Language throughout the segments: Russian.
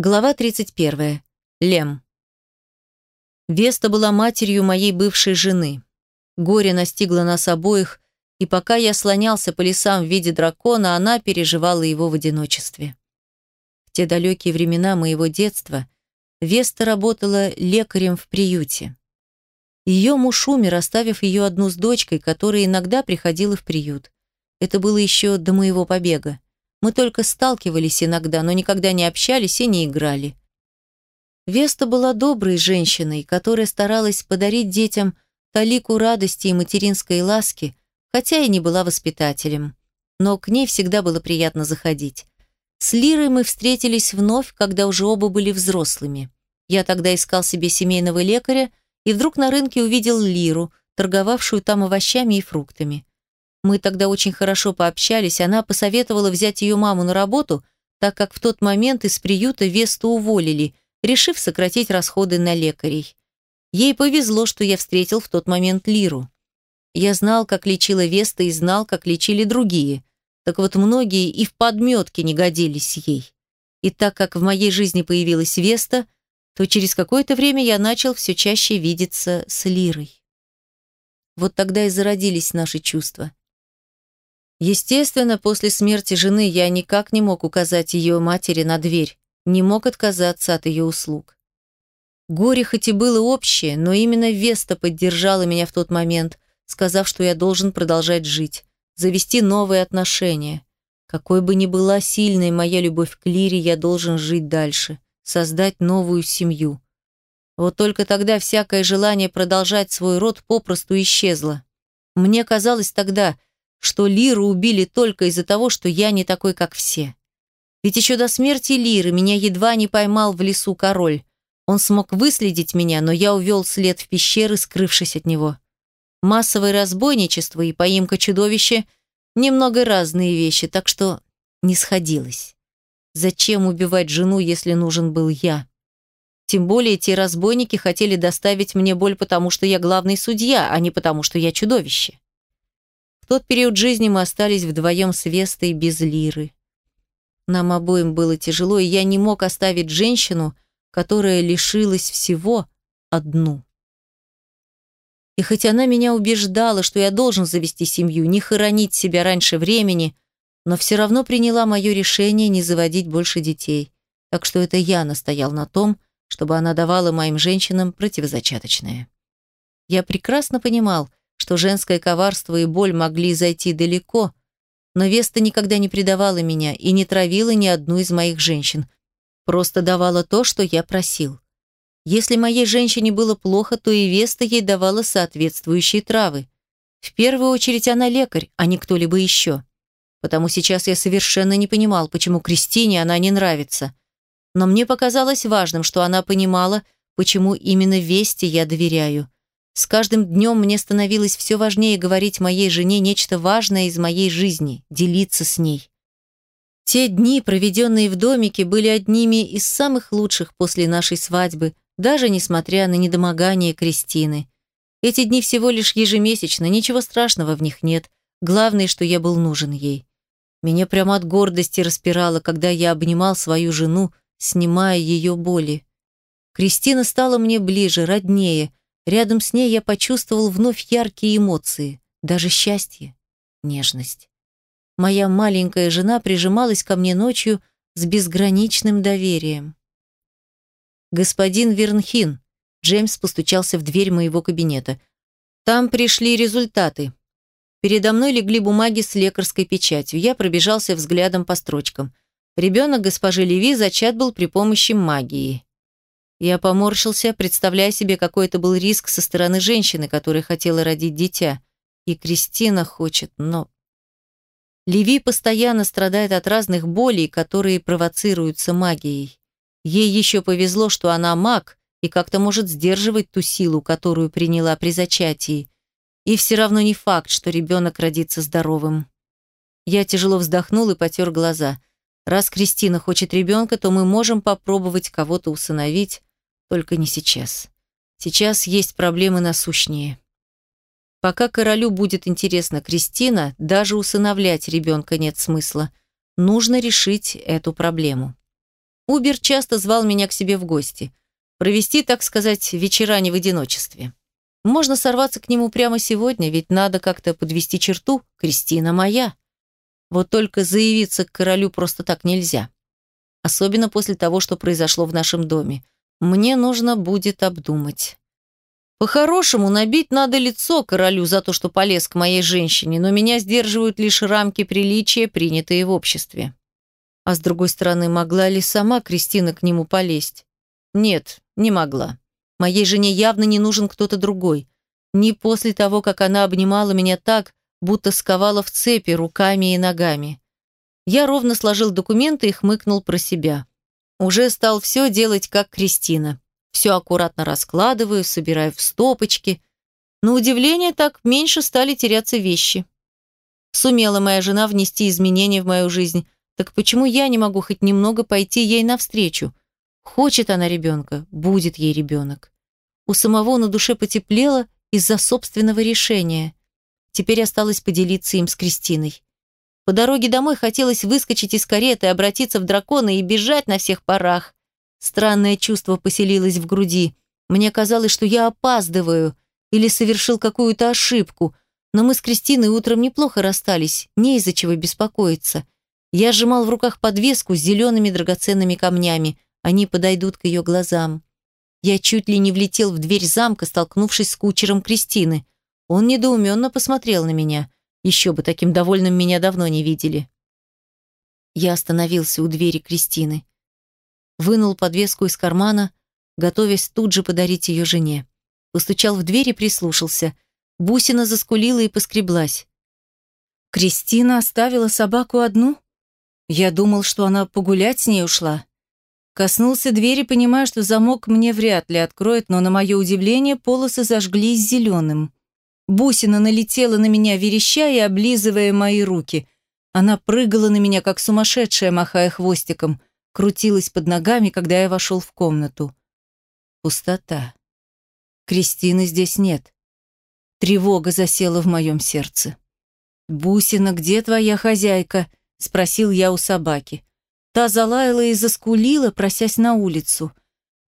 Глава 31. Лем. Веста была матерью моей бывшей жены. Горе настигло нас обоих, и пока я слонялся по лесам в виде дракона, она переживала его в одиночестве. В те далекие времена моего детства Веста работала лекарем в приюте. Ее муж умер, оставив ее одну с дочкой, которая иногда приходила в приют. Это было еще до моего побега. Мы только сталкивались иногда, но никогда не общались и не играли. Веста была доброй женщиной, которая старалась подарить детям талику радости и материнской ласки, хотя и не была воспитателем. Но к ней всегда было приятно заходить. С Лирой мы встретились вновь, когда уже оба были взрослыми. Я тогда искал себе семейного лекаря и вдруг на рынке увидел Лиру, торговавшую там овощами и фруктами. Мы тогда очень хорошо пообщались, она посоветовала взять ее маму на работу, так как в тот момент из приюта Весту уволили, решив сократить расходы на лекарей. Ей повезло, что я встретил в тот момент Лиру. Я знал, как лечила Веста и знал, как лечили другие. Так вот, многие и в подметке не годились ей. И так как в моей жизни появилась Веста, то через какое-то время я начал все чаще видеться с Лирой. Вот тогда и зародились наши чувства. Естественно, после смерти жены я никак не мог указать ее матери на дверь, не мог отказаться от ее услуг. Горе хоть и было общее, но именно Веста поддержала меня в тот момент, сказав, что я должен продолжать жить, завести новые отношения. Какой бы ни была сильной моя любовь к Лире, я должен жить дальше, создать новую семью. Вот только тогда всякое желание продолжать свой род попросту исчезло. Мне казалось тогда, что Лиру убили только из-за того, что я не такой, как все. Ведь еще до смерти Лиры меня едва не поймал в лесу король. Он смог выследить меня, но я увел след в пещеры, скрывшись от него. Массовое разбойничество и поимка чудовища – немного разные вещи, так что не сходилось. Зачем убивать жену, если нужен был я? Тем более те разбойники хотели доставить мне боль, потому что я главный судья, а не потому что я чудовище тот период жизни мы остались вдвоем с Вестой без Лиры. Нам обоим было тяжело, и я не мог оставить женщину, которая лишилась всего одну. И хоть она меня убеждала, что я должен завести семью, не хоронить себя раньше времени, но все равно приняла мое решение не заводить больше детей. Так что это я настоял на том, чтобы она давала моим женщинам противозачаточное. Я прекрасно понимал, что женское коварство и боль могли зайти далеко, но Веста никогда не предавала меня и не травила ни одну из моих женщин, просто давала то, что я просил. Если моей женщине было плохо, то и Веста ей давала соответствующие травы. В первую очередь она лекарь, а не кто-либо еще. Потому сейчас я совершенно не понимал, почему Кристине она не нравится. Но мне показалось важным, что она понимала, почему именно Весте я доверяю. С каждым днем мне становилось все важнее говорить моей жене нечто важное из моей жизни, делиться с ней. Те дни, проведенные в домике, были одними из самых лучших после нашей свадьбы, даже несмотря на недомогание Кристины. Эти дни всего лишь ежемесячно, ничего страшного в них нет. Главное, что я был нужен ей. Меня прямо от гордости распирало, когда я обнимал свою жену, снимая ее боли. Кристина стала мне ближе, роднее, Рядом с ней я почувствовал вновь яркие эмоции, даже счастье, нежность. Моя маленькая жена прижималась ко мне ночью с безграничным доверием. «Господин Вернхин», Джеймс постучался в дверь моего кабинета. «Там пришли результаты. Передо мной легли бумаги с лекарской печатью. Я пробежался взглядом по строчкам. Ребенок госпожи Леви зачат был при помощи магии. Я поморщился, представляя себе, какой это был риск со стороны женщины, которая хотела родить дитя. И Кристина хочет, но... Леви постоянно страдает от разных болей, которые провоцируются магией. Ей еще повезло, что она маг и как-то может сдерживать ту силу, которую приняла при зачатии. И все равно не факт, что ребенок родится здоровым. Я тяжело вздохнул и потер глаза. Раз Кристина хочет ребенка, то мы можем попробовать кого-то усыновить, только не сейчас. Сейчас есть проблемы насущнее. Пока королю будет интересна Кристина, даже усыновлять ребенка нет смысла. Нужно решить эту проблему. Убер часто звал меня к себе в гости. Провести, так сказать, вечера не в одиночестве. Можно сорваться к нему прямо сегодня, ведь надо как-то подвести черту. Кристина моя. Вот только заявиться к королю просто так нельзя. Особенно после того, что произошло в нашем доме. Мне нужно будет обдумать. По-хорошему, набить надо лицо королю за то, что полез к моей женщине, но меня сдерживают лишь рамки приличия, принятые в обществе. А с другой стороны, могла ли сама Кристина к нему полезть? Нет, не могла. Моей жене явно не нужен кто-то другой. Не после того, как она обнимала меня так, будто сковала в цепи руками и ногами. Я ровно сложил документы и хмыкнул про себя. Уже стал все делать, как Кристина. Все аккуратно раскладываю, собираю в стопочки. На удивление так меньше стали теряться вещи. Сумела моя жена внести изменения в мою жизнь, так почему я не могу хоть немного пойти ей навстречу? Хочет она ребенка, будет ей ребенок. У самого на душе потеплело из-за собственного решения. Теперь осталось поделиться им с Кристиной. По дороге домой хотелось выскочить из кареты, обратиться в дракона и бежать на всех парах. Странное чувство поселилось в груди. Мне казалось, что я опаздываю или совершил какую-то ошибку, но мы с Кристиной утром неплохо расстались, не из-за чего беспокоиться. Я сжимал в руках подвеску с зелеными драгоценными камнями. Они подойдут к ее глазам. Я чуть ли не влетел в дверь замка, столкнувшись с кучером Кристины. Он недоуменно посмотрел на меня. Еще бы таким довольным меня давно не видели. Я остановился у двери Кристины. Вынул подвеску из кармана, готовясь тут же подарить ее жене. Постучал в дверь и прислушался. Бусина заскулила и поскреблась. «Кристина оставила собаку одну?» Я думал, что она погулять с ней ушла. Коснулся двери, понимая, что замок мне вряд ли откроет, но на мое удивление полосы зажглись зеленым. Бусина налетела на меня, вереща и облизывая мои руки. Она прыгала на меня, как сумасшедшая, махая хвостиком, крутилась под ногами, когда я вошел в комнату. Пустота. Кристины здесь нет. Тревога засела в моем сердце. «Бусина, где твоя хозяйка?» — спросил я у собаки. Та залаяла и заскулила, просясь на улицу.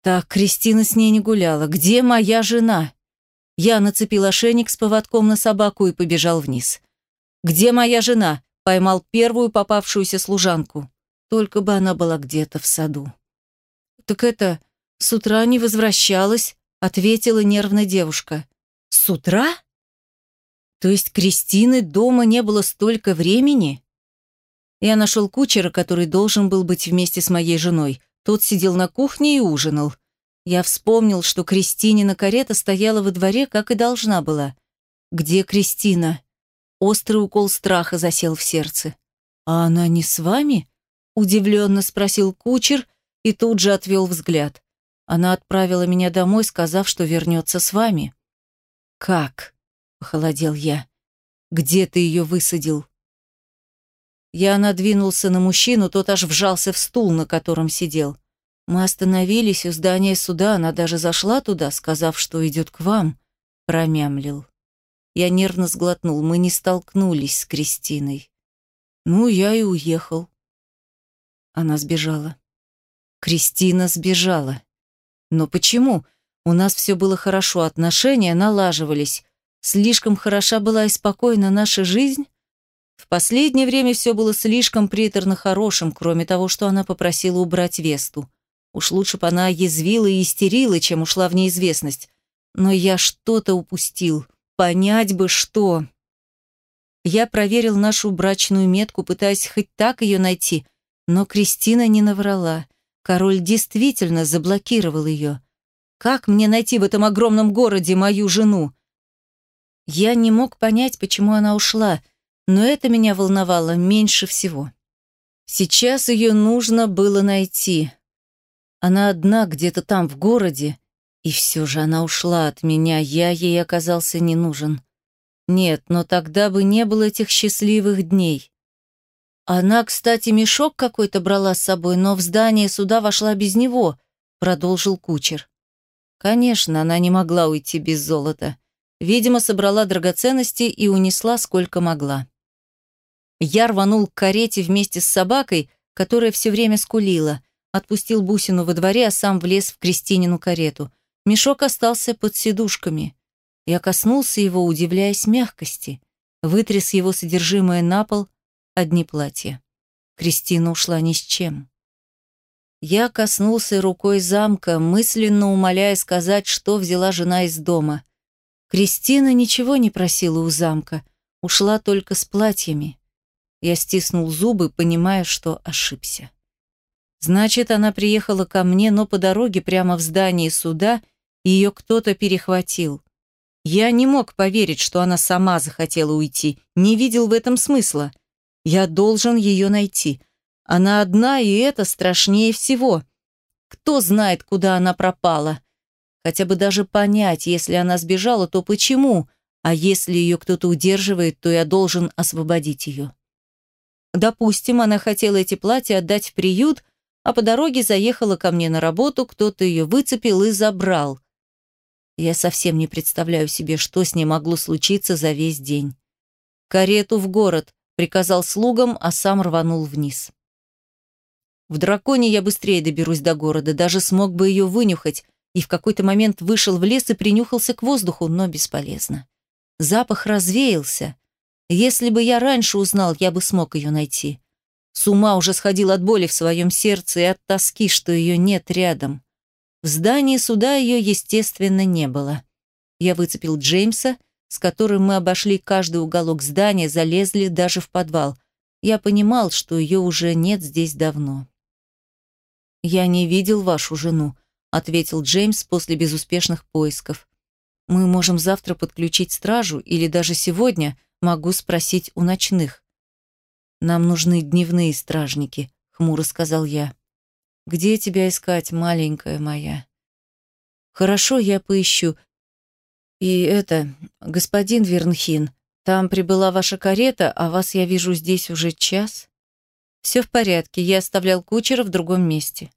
Так, Кристина с ней не гуляла. Где моя жена? Я нацепил ошейник с поводком на собаку и побежал вниз. «Где моя жена?» — поймал первую попавшуюся служанку. Только бы она была где-то в саду. «Так это, с утра не возвращалась», — ответила нервная девушка. «С утра? То есть Кристины дома не было столько времени?» Я нашел кучера, который должен был быть вместе с моей женой. Тот сидел на кухне и ужинал. Я вспомнил, что Кристинина карета стояла во дворе, как и должна была. «Где Кристина?» Острый укол страха засел в сердце. «А она не с вами?» Удивленно спросил кучер и тут же отвел взгляд. Она отправила меня домой, сказав, что вернется с вами. «Как?» — похолодел я. «Где ты ее высадил?» Я надвинулся на мужчину, тот аж вжался в стул, на котором сидел. Мы остановились у здания суда, она даже зашла туда, сказав, что идет к вам, промямлил. Я нервно сглотнул, мы не столкнулись с Кристиной. Ну, я и уехал. Она сбежала. Кристина сбежала. Но почему? У нас все было хорошо, отношения налаживались. Слишком хороша была и спокойна наша жизнь? В последнее время все было слишком приторно хорошим, кроме того, что она попросила убрать Весту. Уж лучше бы она язвила и истерила, чем ушла в неизвестность. Но я что-то упустил. Понять бы, что... Я проверил нашу брачную метку, пытаясь хоть так ее найти, но Кристина не наврала. Король действительно заблокировал ее. Как мне найти в этом огромном городе мою жену? Я не мог понять, почему она ушла, но это меня волновало меньше всего. Сейчас ее нужно было найти. Она одна где-то там, в городе, и все же она ушла от меня, я ей оказался не нужен. Нет, но тогда бы не было этих счастливых дней. Она, кстати, мешок какой-то брала с собой, но в здание суда вошла без него, продолжил кучер. Конечно, она не могла уйти без золота. Видимо, собрала драгоценности и унесла сколько могла. Я рванул к карете вместе с собакой, которая все время скулила. Отпустил бусину во дворе, а сам влез в Кристинину карету. Мешок остался под сидушками. Я коснулся его, удивляясь мягкости. Вытряс его содержимое на пол, одни платья. Кристина ушла ни с чем. Я коснулся рукой замка, мысленно умоляя сказать, что взяла жена из дома. Кристина ничего не просила у замка, ушла только с платьями. Я стиснул зубы, понимая, что ошибся. Значит, она приехала ко мне, но по дороге прямо в здании суда ее кто-то перехватил. Я не мог поверить, что она сама захотела уйти, не видел в этом смысла. Я должен ее найти. Она одна, и это страшнее всего. Кто знает, куда она пропала? Хотя бы даже понять, если она сбежала, то почему? А если ее кто-то удерживает, то я должен освободить ее. Допустим, она хотела эти платья отдать в приют, а по дороге заехала ко мне на работу, кто-то ее выцепил и забрал. Я совсем не представляю себе, что с ней могло случиться за весь день. «Карету в город», — приказал слугам, а сам рванул вниз. В драконе я быстрее доберусь до города, даже смог бы ее вынюхать, и в какой-то момент вышел в лес и принюхался к воздуху, но бесполезно. Запах развеялся, если бы я раньше узнал, я бы смог ее найти. С ума уже сходил от боли в своем сердце и от тоски, что ее нет рядом. В здании суда ее, естественно, не было. Я выцепил Джеймса, с которым мы обошли каждый уголок здания, залезли даже в подвал. Я понимал, что ее уже нет здесь давно. «Я не видел вашу жену», — ответил Джеймс после безуспешных поисков. «Мы можем завтра подключить стражу или даже сегодня, Могу спросить у ночных. Нам нужны дневные стражники, хмуро сказал я. Где тебя искать, маленькая моя? Хорошо, я поищу. И это, господин Вернхин, там прибыла ваша карета, а вас я вижу здесь уже час. Все в порядке, я оставлял кучера в другом месте.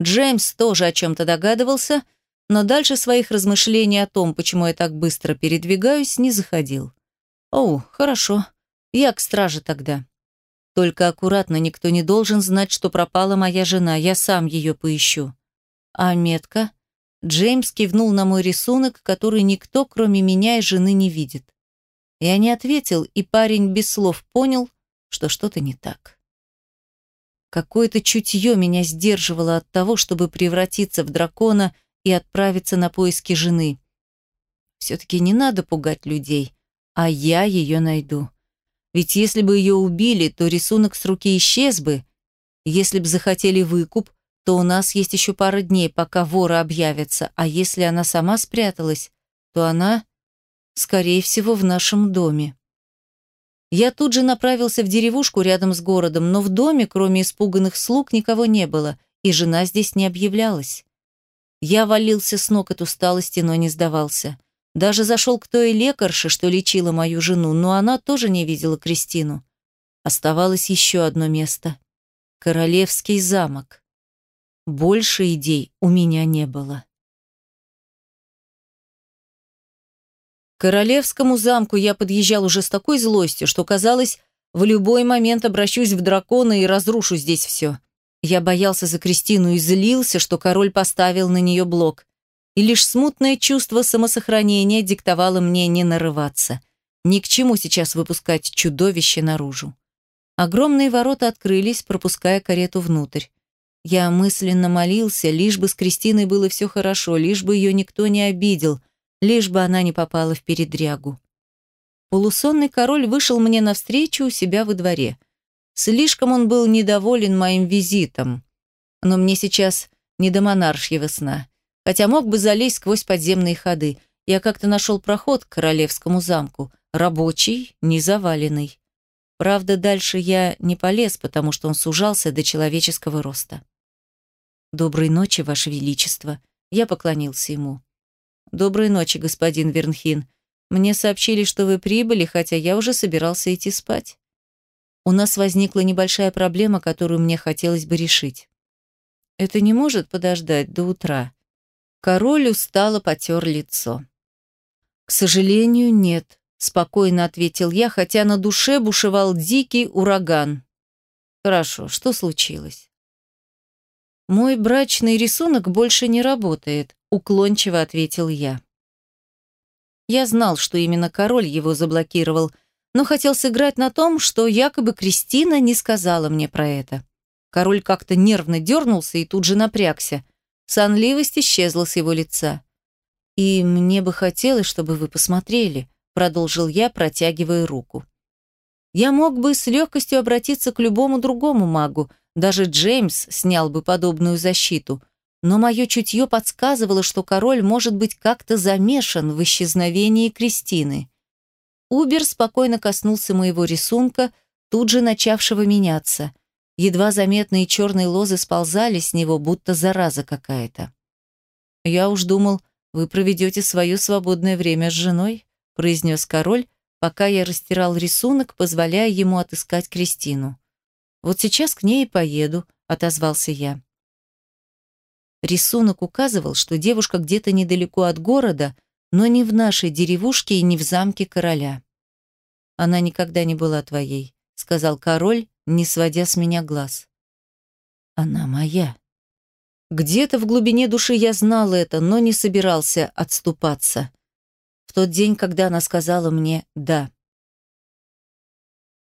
Джеймс тоже о чем-то догадывался, но дальше своих размышлений о том, почему я так быстро передвигаюсь, не заходил. «Оу, хорошо. Я к страже тогда. Только аккуратно, никто не должен знать, что пропала моя жена, я сам ее поищу». «А метка?» Джеймс кивнул на мой рисунок, который никто, кроме меня и жены, не видит. Я не ответил, и парень без слов понял, что что-то не так. Какое-то чутье меня сдерживало от того, чтобы превратиться в дракона и отправиться на поиски жены. Все-таки не надо пугать людей а я ее найду. Ведь если бы ее убили, то рисунок с руки исчез бы. Если бы захотели выкуп, то у нас есть еще пара дней, пока воры объявятся, а если она сама спряталась, то она, скорее всего, в нашем доме. Я тут же направился в деревушку рядом с городом, но в доме, кроме испуганных слуг, никого не было, и жена здесь не объявлялась. Я валился с ног от усталости, но не сдавался. Даже зашел к той лекарше, что лечила мою жену, но она тоже не видела Кристину. Оставалось еще одно место. Королевский замок. Больше идей у меня не было. Королевскому замку я подъезжал уже с такой злостью, что казалось, в любой момент обращусь в дракона и разрушу здесь все. Я боялся за Кристину и злился, что король поставил на нее блок и лишь смутное чувство самосохранения диктовало мне не нарываться. Ни к чему сейчас выпускать чудовище наружу. Огромные ворота открылись, пропуская карету внутрь. Я мысленно молился, лишь бы с Кристиной было все хорошо, лишь бы ее никто не обидел, лишь бы она не попала в передрягу. Полусонный король вышел мне навстречу у себя во дворе. Слишком он был недоволен моим визитом. Но мне сейчас не до монаршьего сна хотя мог бы залезть сквозь подземные ходы. Я как-то нашел проход к королевскому замку, рабочий, не заваленный. Правда, дальше я не полез, потому что он сужался до человеческого роста. «Доброй ночи, Ваше Величество!» Я поклонился ему. «Доброй ночи, господин Вернхин. Мне сообщили, что вы прибыли, хотя я уже собирался идти спать. У нас возникла небольшая проблема, которую мне хотелось бы решить. Это не может подождать до утра. Король устало потер лицо. «К сожалению, нет», – спокойно ответил я, хотя на душе бушевал дикий ураган. «Хорошо, что случилось?» «Мой брачный рисунок больше не работает», — уклончиво ответил я. Я знал, что именно король его заблокировал, но хотел сыграть на том, что якобы Кристина не сказала мне про это. Король как-то нервно дернулся и тут же напрягся. Сонливость исчезла с его лица. «И мне бы хотелось, чтобы вы посмотрели», — продолжил я, протягивая руку. Я мог бы с легкостью обратиться к любому другому магу, даже Джеймс снял бы подобную защиту, но мое чутье подсказывало, что король может быть как-то замешан в исчезновении Кристины. Убер спокойно коснулся моего рисунка, тут же начавшего меняться. Едва заметные черные лозы сползали с него, будто зараза какая-то. «Я уж думал, вы проведете свое свободное время с женой», произнес король, пока я растирал рисунок, позволяя ему отыскать Кристину. «Вот сейчас к ней и поеду», — отозвался я. Рисунок указывал, что девушка где-то недалеко от города, но не в нашей деревушке и не в замке короля. «Она никогда не была твоей», — сказал король, не сводя с меня глаз. «Она моя». Где-то в глубине души я знал это, но не собирался отступаться в тот день, когда она сказала мне «да».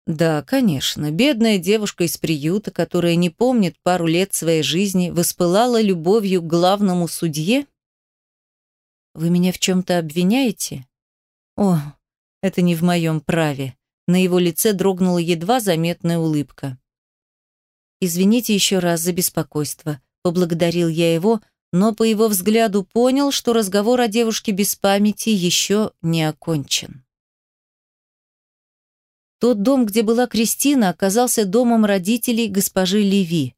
Да, конечно, бедная девушка из приюта, которая не помнит пару лет своей жизни, воспылала любовью к главному судье? Вы меня в чем-то обвиняете? О, это не в моем праве. На его лице дрогнула едва заметная улыбка. «Извините еще раз за беспокойство», — поблагодарил я его, — но по его взгляду понял, что разговор о девушке без памяти еще не окончен. Тот дом, где была Кристина, оказался домом родителей госпожи Леви.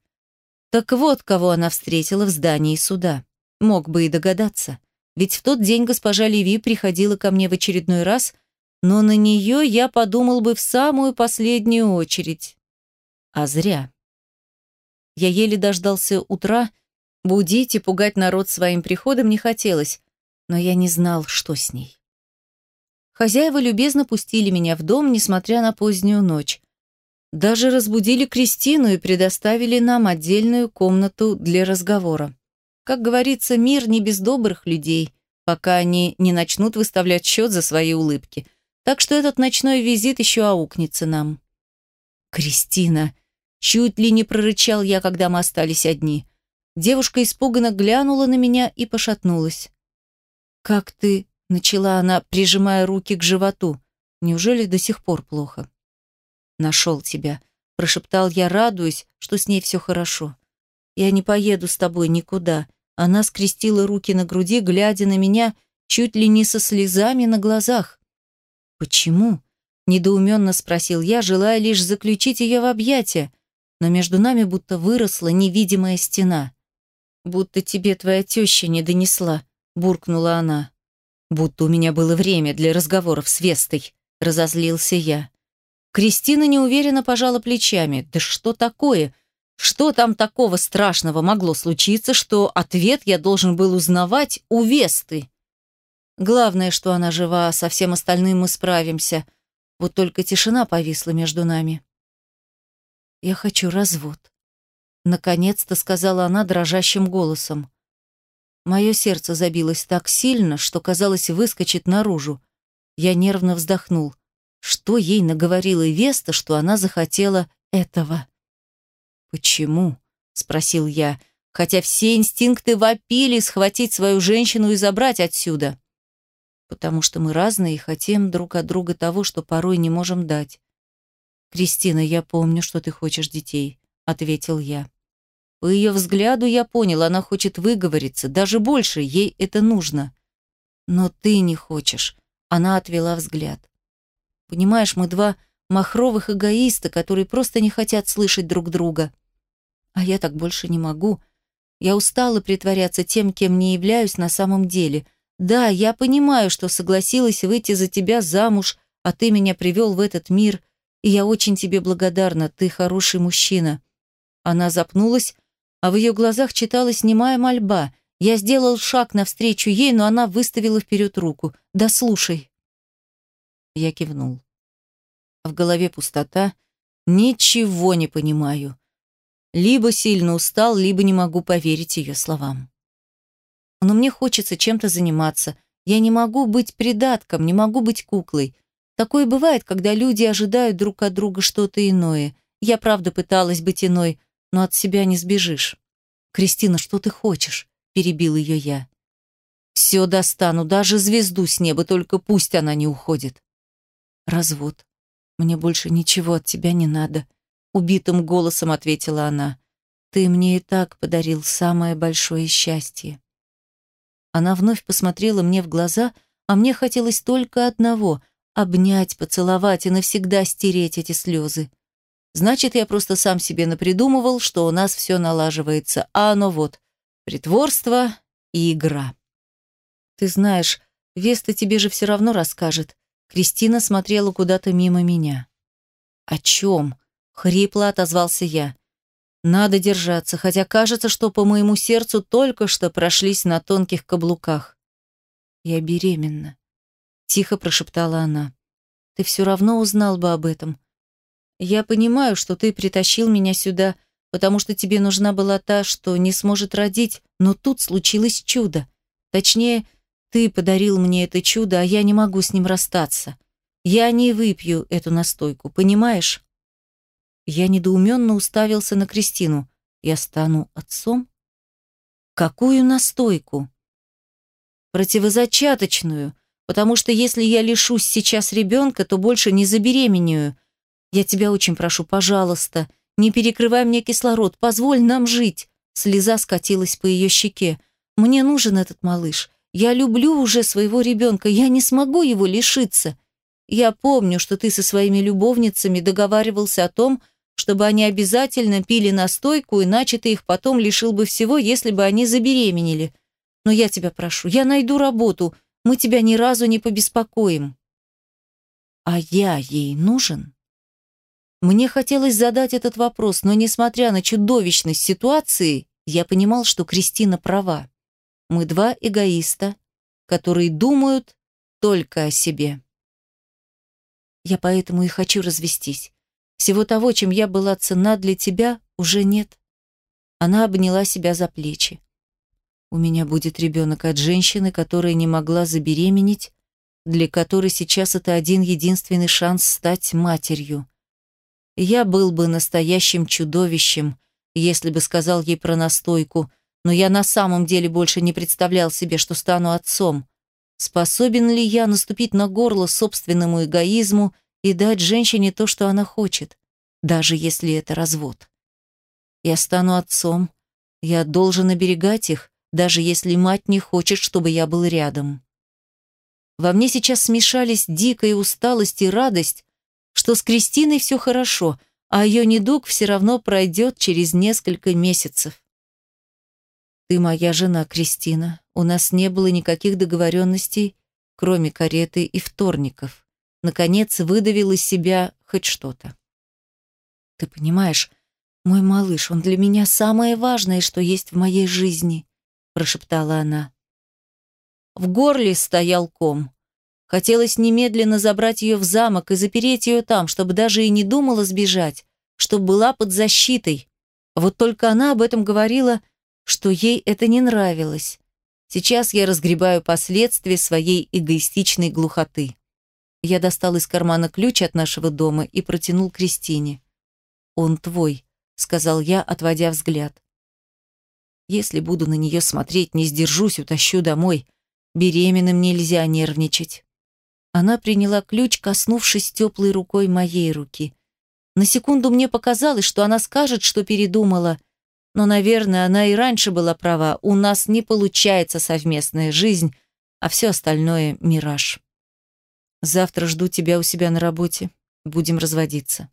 Так вот, кого она встретила в здании суда. Мог бы и догадаться. Ведь в тот день госпожа Леви приходила ко мне в очередной раз, но на нее я подумал бы в самую последнюю очередь. А зря. Я еле дождался утра Будить и пугать народ своим приходом не хотелось, но я не знал, что с ней. Хозяева любезно пустили меня в дом, несмотря на позднюю ночь. Даже разбудили Кристину и предоставили нам отдельную комнату для разговора. Как говорится, мир не без добрых людей, пока они не начнут выставлять счет за свои улыбки. Так что этот ночной визит еще аукнется нам. «Кристина!» Чуть ли не прорычал я, когда мы остались одни. Девушка испуганно глянула на меня и пошатнулась. «Как ты?» — начала она, прижимая руки к животу. «Неужели до сих пор плохо?» «Нашел тебя», — прошептал я, радуясь, что с ней все хорошо. «Я не поеду с тобой никуда». Она скрестила руки на груди, глядя на меня, чуть ли не со слезами на глазах. «Почему?» — недоуменно спросил я, желая лишь заключить ее в объятия, но между нами будто выросла невидимая стена. «Будто тебе твоя теща не донесла», — буркнула она. «Будто у меня было время для разговоров с Вестой», — разозлился я. Кристина неуверенно пожала плечами. «Да что такое? Что там такого страшного могло случиться, что ответ я должен был узнавать у Весты?» Главное, что она жива, а со всем остальным мы справимся. Вот только тишина повисла между нами. «Я хочу развод», Наконец-то сказала она дрожащим голосом. Мое сердце забилось так сильно, что, казалось, выскочит наружу. Я нервно вздохнул. Что ей наговорила Веста, что она захотела этого? «Почему?» — спросил я, хотя все инстинкты вопили схватить свою женщину и забрать отсюда. «Потому что мы разные и хотим друг от друга того, что порой не можем дать». «Кристина, я помню, что ты хочешь детей», — ответил я. По ее взгляду я понял, она хочет выговориться, даже больше, ей это нужно. Но ты не хочешь. Она отвела взгляд. Понимаешь, мы два махровых эгоиста, которые просто не хотят слышать друг друга. А я так больше не могу. Я устала притворяться тем, кем не являюсь на самом деле. Да, я понимаю, что согласилась выйти за тебя замуж, а ты меня привел в этот мир, и я очень тебе благодарна, ты хороший мужчина. Она запнулась, а в ее глазах читалась немая мольба. Я сделал шаг навстречу ей, но она выставила вперед руку. «Да слушай». Я кивнул. В голове пустота. Ничего не понимаю. Либо сильно устал, либо не могу поверить ее словам. Но мне хочется чем-то заниматься. Я не могу быть придатком, не могу быть куклой. Такое бывает, когда люди ожидают друг от друга что-то иное. Я правда пыталась быть иной, но от себя не сбежишь. «Кристина, что ты хочешь?» – перебил ее я. «Все достану, даже звезду с неба, только пусть она не уходит». «Развод. Мне больше ничего от тебя не надо», – убитым голосом ответила она. «Ты мне и так подарил самое большое счастье». Она вновь посмотрела мне в глаза, а мне хотелось только одного — обнять, поцеловать и навсегда стереть эти слезы. Значит, я просто сам себе напридумывал, что у нас все налаживается, а оно вот — притворство и игра. Ты знаешь, Веста тебе же все равно расскажет. Кристина смотрела куда-то мимо меня. «О чем?» — хрипло отозвался я. Надо держаться, хотя кажется, что по моему сердцу только что прошлись на тонких каблуках. «Я беременна», — тихо прошептала она. «Ты все равно узнал бы об этом. Я понимаю, что ты притащил меня сюда, потому что тебе нужна была та, что не сможет родить, но тут случилось чудо. Точнее, ты подарил мне это чудо, а я не могу с ним расстаться. Я не выпью эту настойку, понимаешь?» Я недоуменно уставился на Кристину. Я стану отцом? Какую настойку? Противозачаточную, потому что если я лишусь сейчас ребенка, то больше не забеременею. Я тебя очень прошу, пожалуйста, не перекрывай мне кислород, позволь нам жить. Слеза скатилась по ее щеке. Мне нужен этот малыш. Я люблю уже своего ребенка, я не смогу его лишиться. Я помню, что ты со своими любовницами договаривался о том, чтобы они обязательно пили настойку, иначе ты их потом лишил бы всего, если бы они забеременели. Но я тебя прошу, я найду работу, мы тебя ни разу не побеспокоим. А я ей нужен? Мне хотелось задать этот вопрос, но несмотря на чудовищность ситуации, я понимал, что Кристина права. Мы два эгоиста, которые думают только о себе. Я поэтому и хочу развестись. Всего того, чем я была цена для тебя, уже нет. Она обняла себя за плечи. У меня будет ребенок от женщины, которая не могла забеременеть, для которой сейчас это один единственный шанс стать матерью. Я был бы настоящим чудовищем, если бы сказал ей про настойку, но я на самом деле больше не представлял себе, что стану отцом. Способен ли я наступить на горло собственному эгоизму и дать женщине то, что она хочет, даже если это развод. Я стану отцом, я должен оберегать их, даже если мать не хочет, чтобы я был рядом. Во мне сейчас смешались дикая усталость и радость, что с Кристиной все хорошо, а ее недуг все равно пройдет через несколько месяцев. Ты моя жена, Кристина. У нас не было никаких договоренностей, кроме кареты и вторников наконец выдавил из себя хоть что-то. «Ты понимаешь, мой малыш, он для меня самое важное, что есть в моей жизни», прошептала она. В горле стоял ком. Хотелось немедленно забрать ее в замок и запереть ее там, чтобы даже и не думала сбежать, чтобы была под защитой. Вот только она об этом говорила, что ей это не нравилось. Сейчас я разгребаю последствия своей эгоистичной глухоты. Я достал из кармана ключ от нашего дома и протянул Кристине. «Он твой», — сказал я, отводя взгляд. «Если буду на нее смотреть, не сдержусь, утащу домой. Беременным нельзя нервничать». Она приняла ключ, коснувшись теплой рукой моей руки. На секунду мне показалось, что она скажет, что передумала, но, наверное, она и раньше была права. У нас не получается совместная жизнь, а все остальное — мираж. Завтра жду тебя у себя на работе. Будем разводиться.